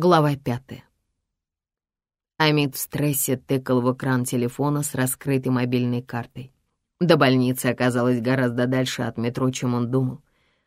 Глава пятая. Амид в стрессе тыкал в экран телефона с раскрытой мобильной картой. До больницы оказалось гораздо дальше от метро, чем он думал,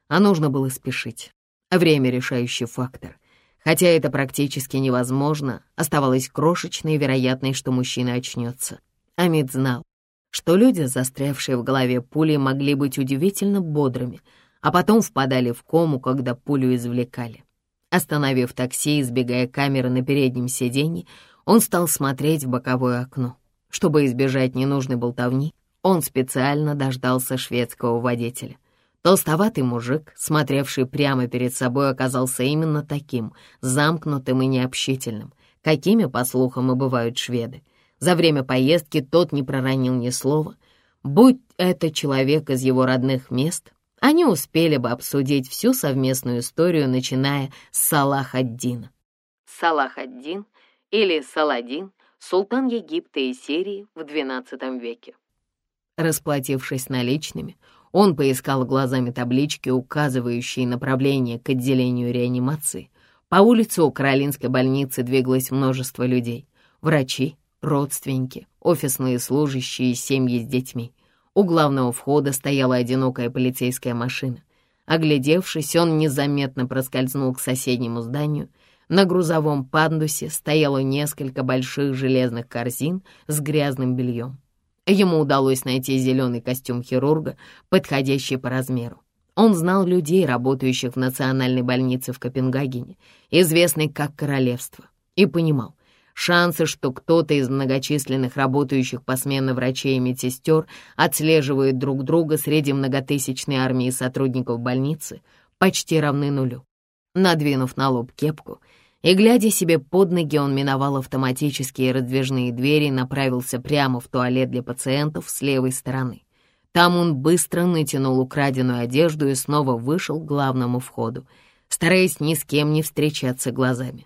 а нужно было спешить. Время — решающий фактор. Хотя это практически невозможно, оставалось крошечной вероятной, что мужчина очнется. Амид знал, что люди, застрявшие в голове пули, могли быть удивительно бодрыми, а потом впадали в кому, когда пулю извлекали. Остановив такси, избегая камеры на переднем сиденье, он стал смотреть в боковое окно. Чтобы избежать ненужной болтовни, он специально дождался шведского водителя. Толстоватый мужик, смотревший прямо перед собой, оказался именно таким, замкнутым и необщительным, какими, по слухам, и бывают шведы. За время поездки тот не проронил ни слова. Будь это человек из его родных мест, они успели бы обсудить всю совместную историю, начиная с Салах-ад-Дина. Салах-ад-Дин или Саладин, султан Египта и Сирии в XII веке. Расплатившись наличными, он поискал глазами таблички, указывающие направление к отделению реанимации. По улице у Каролинской больницы двигалось множество людей. Врачи, родственники, офисные служащие и семьи с детьми. У главного входа стояла одинокая полицейская машина. Оглядевшись, он незаметно проскользнул к соседнему зданию. На грузовом пандусе стояло несколько больших железных корзин с грязным бельем. Ему удалось найти зеленый костюм хирурга, подходящий по размеру. Он знал людей, работающих в национальной больнице в Копенгагене, известной как Королевство, и понимал, Шансы, что кто-то из многочисленных работающих посменно врачей и медсестер отслеживает друг друга среди многотысячной армии сотрудников больницы, почти равны нулю. Надвинув на лоб кепку и глядя себе под ноги, он миновал автоматические раздвижные двери и направился прямо в туалет для пациентов с левой стороны. Там он быстро натянул украденную одежду и снова вышел к главному входу, стараясь ни с кем не встречаться глазами.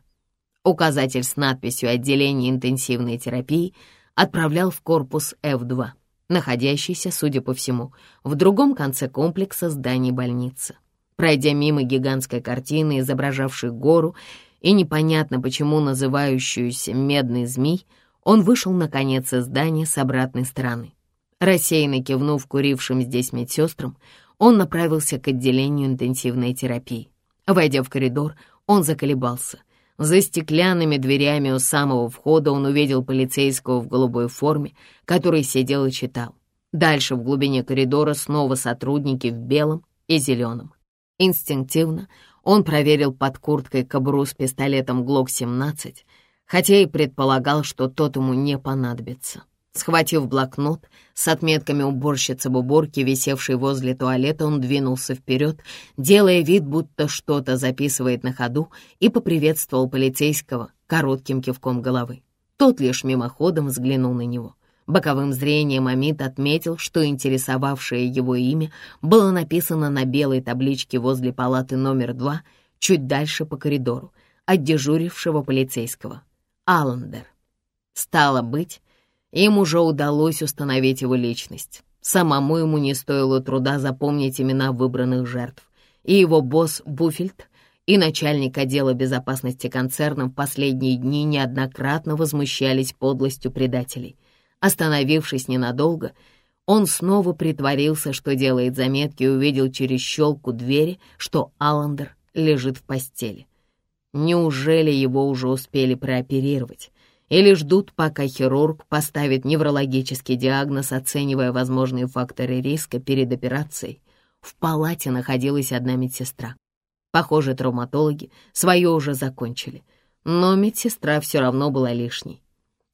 Указатель с надписью «Отделение интенсивной терапии» отправлял в корпус F2, находящийся, судя по всему, в другом конце комплекса зданий больницы. Пройдя мимо гигантской картины, изображавшей гору и непонятно почему называющуюся «Медный змей», он вышел, наконец, из здания с обратной стороны. Рассеянно кивнув курившим здесь медсестрам, он направился к отделению интенсивной терапии. Войдя в коридор, он заколебался — за стеклянными дверями у самого входа он увидел полицейского в голубой форме, который сидел и читал. Дальше в глубине коридора снова сотрудники в белом и зеленом. Инстинктивно он проверил под курткой кобуру с пистолетом ГЛОК-17, хотя и предполагал, что тот ему не понадобится. Схватив блокнот с отметками уборщицы в уборке, висевшей возле туалета, он двинулся вперед, делая вид, будто что-то записывает на ходу, и поприветствовал полицейского коротким кивком головы. Тот лишь мимоходом взглянул на него. Боковым зрением Амит отметил, что интересовавшее его имя было написано на белой табличке возле палаты номер два, чуть дальше по коридору, от дежурившего полицейского. Аллендер. Стало быть, им уже удалось установить его личность. Самому ему не стоило труда запомнить имена выбранных жертв. И его босс Буфельд, и начальник отдела безопасности концерна в последние дни неоднократно возмущались подлостью предателей. Остановившись ненадолго, он снова притворился, что делает заметки и увидел через щелку двери, что Аллендер лежит в постели. Неужели его уже успели прооперировать? Или ждут, пока хирург поставит неврологический диагноз, оценивая возможные факторы риска перед операцией. В палате находилась одна медсестра. Похоже, травматологи свое уже закончили, но медсестра все равно была лишней.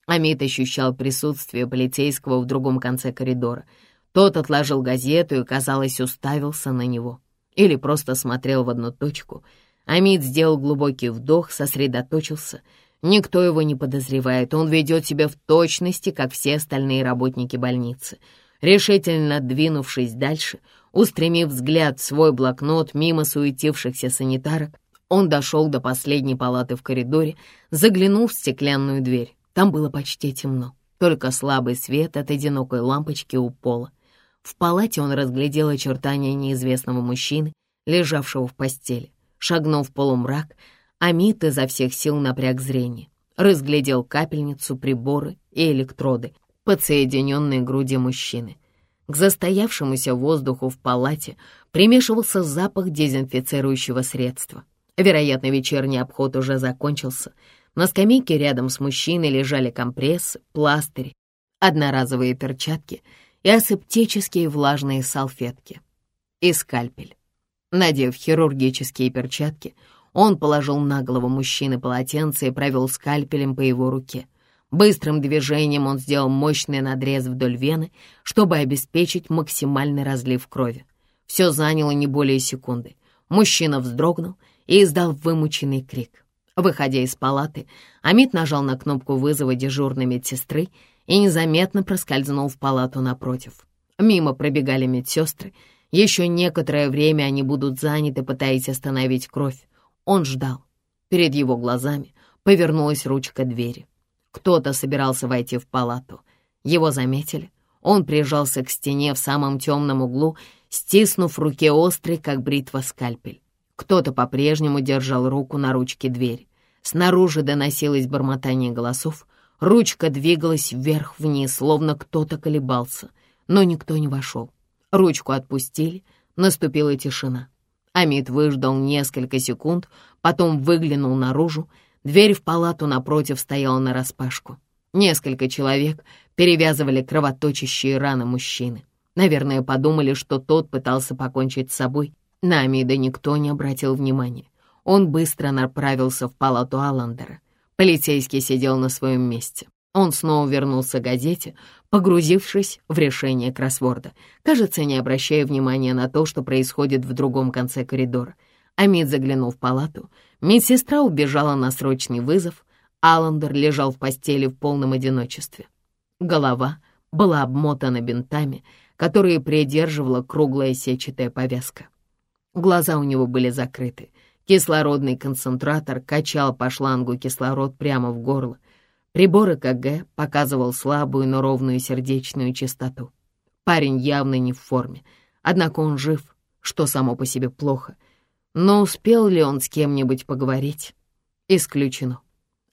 Амит ощущал присутствие полицейского в другом конце коридора. Тот отложил газету и, казалось, уставился на него. Или просто смотрел в одну точку. Амит сделал глубокий вдох, сосредоточился — Никто его не подозревает, он ведет себя в точности, как все остальные работники больницы. Решительно двинувшись дальше, устремив взгляд в свой блокнот мимо суетившихся санитарок, он дошел до последней палаты в коридоре, заглянул в стеклянную дверь. Там было почти темно, только слабый свет от одинокой лампочки у пола. В палате он разглядел очертания неизвестного мужчины, лежавшего в постели. Шагнув в полумрак, Амит изо всех сил напряг зрение, разглядел капельницу, приборы и электроды, подсоединенные к груди мужчины. К застоявшемуся воздуху в палате примешивался запах дезинфицирующего средства. Вероятно, вечерний обход уже закончился. На скамейке рядом с мужчиной лежали компрессы, пластыри, одноразовые перчатки и асептические влажные салфетки. И скальпель. Надев хирургические перчатки, он положил на голову мужчины полотенце и провел скальпелем по его руке. Быстрым движением он сделал мощный надрез вдоль вены, чтобы обеспечить максимальный разлив крови. Все заняло не более секунды. Мужчина вздрогнул и издал вымученный крик. Выходя из палаты, Амит нажал на кнопку вызова дежурной медсестры и незаметно проскользнул в палату напротив. Мимо пробегали медсестры. Еще некоторое время они будут заняты, пытаясь остановить кровь. Он ждал. Перед его глазами повернулась ручка двери. Кто-то собирался войти в палату. Его заметили. Он прижался к стене в самом темном углу, стиснув в руке острый, как бритва, скальпель. Кто-то по-прежнему держал руку на ручке двери. Снаружи доносилось бормотание голосов. Ручка двигалась вверх-вниз, словно кто-то колебался, но никто не вошел. Ручку отпустили, наступила тишина. Амит выждал несколько секунд, потом выглянул наружу. Дверь в палату напротив стояла нараспашку. Несколько человек перевязывали кровоточащие раны мужчины. Наверное, подумали, что тот пытался покончить с собой. На Амида никто не обратил внимания. Он быстро направился в палату Аллендера. Полицейский сидел на своем месте. Он снова вернулся к газете, погрузившись в решение кроссворда, кажется, не обращая внимания на то, что происходит в другом конце коридора. Амид заглянул в палату. Медсестра убежала на срочный вызов. Аллендер лежал в постели в полном одиночестве. Голова была обмотана бинтами, которые придерживала круглая сетчатая повязка. Глаза у него были закрыты. Кислородный концентратор качал по шлангу кислород прямо в горло. Прибор ЭКГ показывал слабую, но ровную сердечную частоту. Парень явно не в форме, однако он жив, что само по себе плохо. Но успел ли он с кем-нибудь поговорить? Исключено.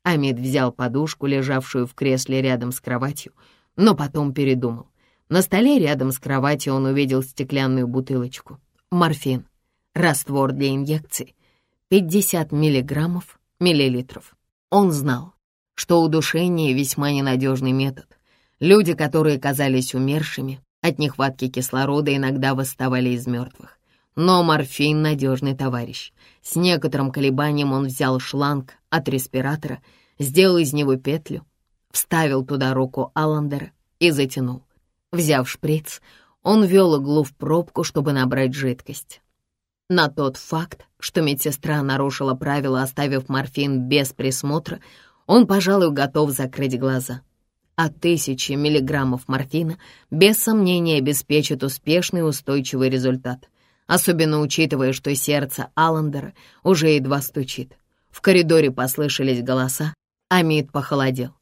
Амид взял подушку, лежавшую в кресле рядом с кроватью, но потом передумал. На столе рядом с кроватью он увидел стеклянную бутылочку. Морфин. Раствор для инъекций. 50 миллиграммов, миллилитров. Он знал, что удушение — весьма ненадежный метод. Люди, которые казались умершими, от нехватки кислорода иногда восставали из мертвых. Но морфин — надежный товарищ. С некоторым колебанием он взял шланг от респиратора, сделал из него петлю, вставил туда руку Аллендера и затянул. Взяв шприц, он ввел иглу в пробку, чтобы набрать жидкость. На тот факт, что медсестра нарушила правила, оставив морфин без присмотра, он, пожалуй, готов закрыть глаза. А тысячи миллиграммов морфина без сомнения обеспечат успешный и устойчивый результат, особенно учитывая, что сердце Аллендера уже едва стучит. В коридоре послышались голоса, а Мид похолодел.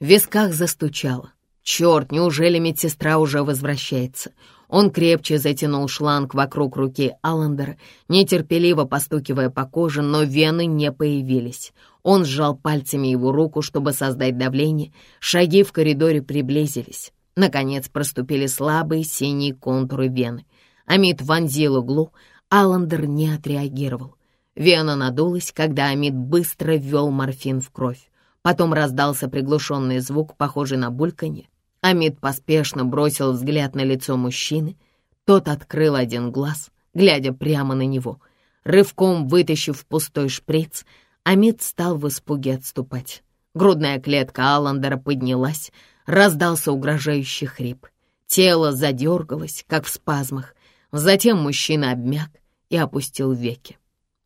В висках застучало. Черт, неужели медсестра уже возвращается? Он крепче затянул шланг вокруг руки Аллендера, нетерпеливо постукивая по коже, но вены не появились. Он сжал пальцами его руку, чтобы создать давление. Шаги в коридоре приблизились. Наконец проступили слабые синие контуры вены. Амид вонзил углу, Аллендер не отреагировал. Вена надулась, когда Амид быстро ввел морфин в кровь. Потом раздался приглушенный звук, похожий на бульканье. Амид поспешно бросил взгляд на лицо мужчины. Тот открыл один глаз, глядя прямо на него. Рывком вытащив пустой шприц, Амид стал в испуге отступать. Грудная клетка Аллендера поднялась, раздался угрожающий хрип. Тело задергалось, как в спазмах. Затем мужчина обмяк и опустил веки.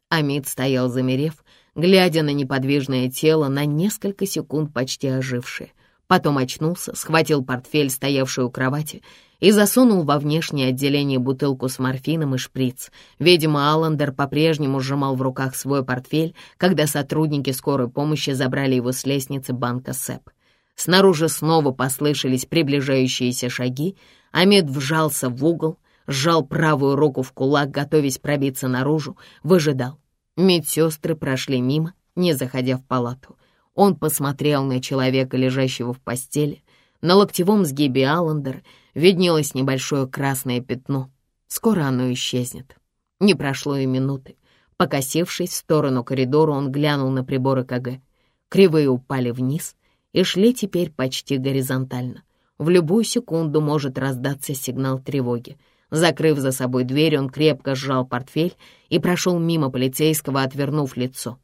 Амид стоял замерев, глядя на неподвижное тело на несколько секунд почти ожившее. Потом очнулся, схватил портфель, стоявший у кровати, и засунул во внешнее отделение бутылку с морфином и шприц. Видимо, Аллендер по-прежнему сжимал в руках свой портфель, когда сотрудники скорой помощи забрали его с лестницы банка СЭП. Снаружи снова послышались приближающиеся шаги. Амед вжался в угол, сжал правую руку в кулак, готовясь пробиться наружу, выжидал. Медсестры прошли мимо, не заходя в палату. Он посмотрел на человека, лежащего в постели. На локтевом сгибе Аллендер виднелось небольшое красное пятно. Скоро оно исчезнет. Не прошло и минуты. Покосившись в сторону коридора, он глянул на приборы КГ. Кривые упали вниз и шли теперь почти горизонтально. В любую секунду может раздаться сигнал тревоги. Закрыв за собой дверь, он крепко сжал портфель и прошел мимо полицейского, отвернув лицо.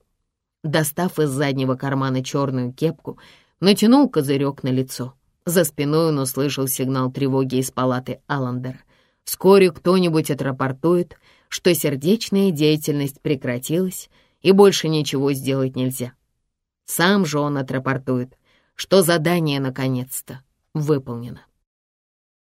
Достав из заднего кармана черную кепку, натянул козырек на лицо. За спиной он услышал сигнал тревоги из палаты Аллендера. Вскоре кто-нибудь отрапортует, что сердечная деятельность прекратилась и больше ничего сделать нельзя. Сам же он отрапортует, что задание наконец-то выполнено.